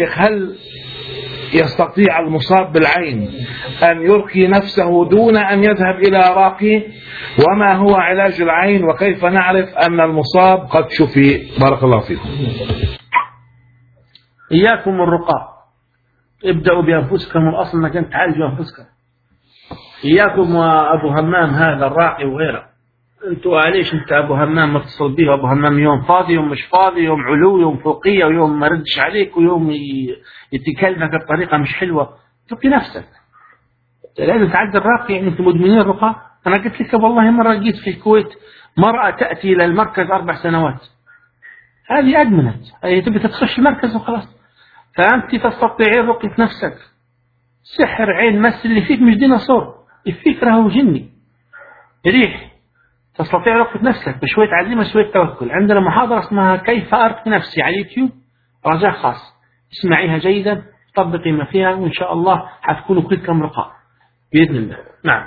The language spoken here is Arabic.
هل يستطيع المصاب بالعين أن يرقي نفسه دون أن يذهب إلى راقي؟ وما هو علاج العين؟ وكيف نعرف أن المصاب قد شفي؟ بارك الله فيكم. إياكم الرقاء ابدأوا بأنفسكم الأصل أنك أنت تعالجوا أنفسكم إياكم وأبو همام هذا الراقي وغيره. أنتوا ليش أنت أبو همام متصل به أبو همام يوم فاضي يوم مش فاضي يوم علو يوم فوقية ويوم ما ردش عليك ويوم يتكلمك بطريقة مش حلوة. تبقي نفسك. لازم تعدي الراقي يعني أنتم مدمنين الرقاء أنا قلت لك والله مرة جيت في الكويت مرأة تأتي إلى المركز أربع سنوات. هذه أدمنت. هي تبي تخش المركز وخلاص. فأنت تستطيعين رقية نفسك. سحر عين مس اللي فيك مش ديناصور. الفكرة هو جني. ريح. تستطيع رقية نفسك بشوية عزيمة شوية توكل. عندنا محاضرة اسمها كيف أرقي نفسي على اليوتيوب. رجاء خاص. اسمعيها جيدا طبقي ما فيها وإن شاء الله حتكونوا كلكم رقاء. بإذن الله. نعم.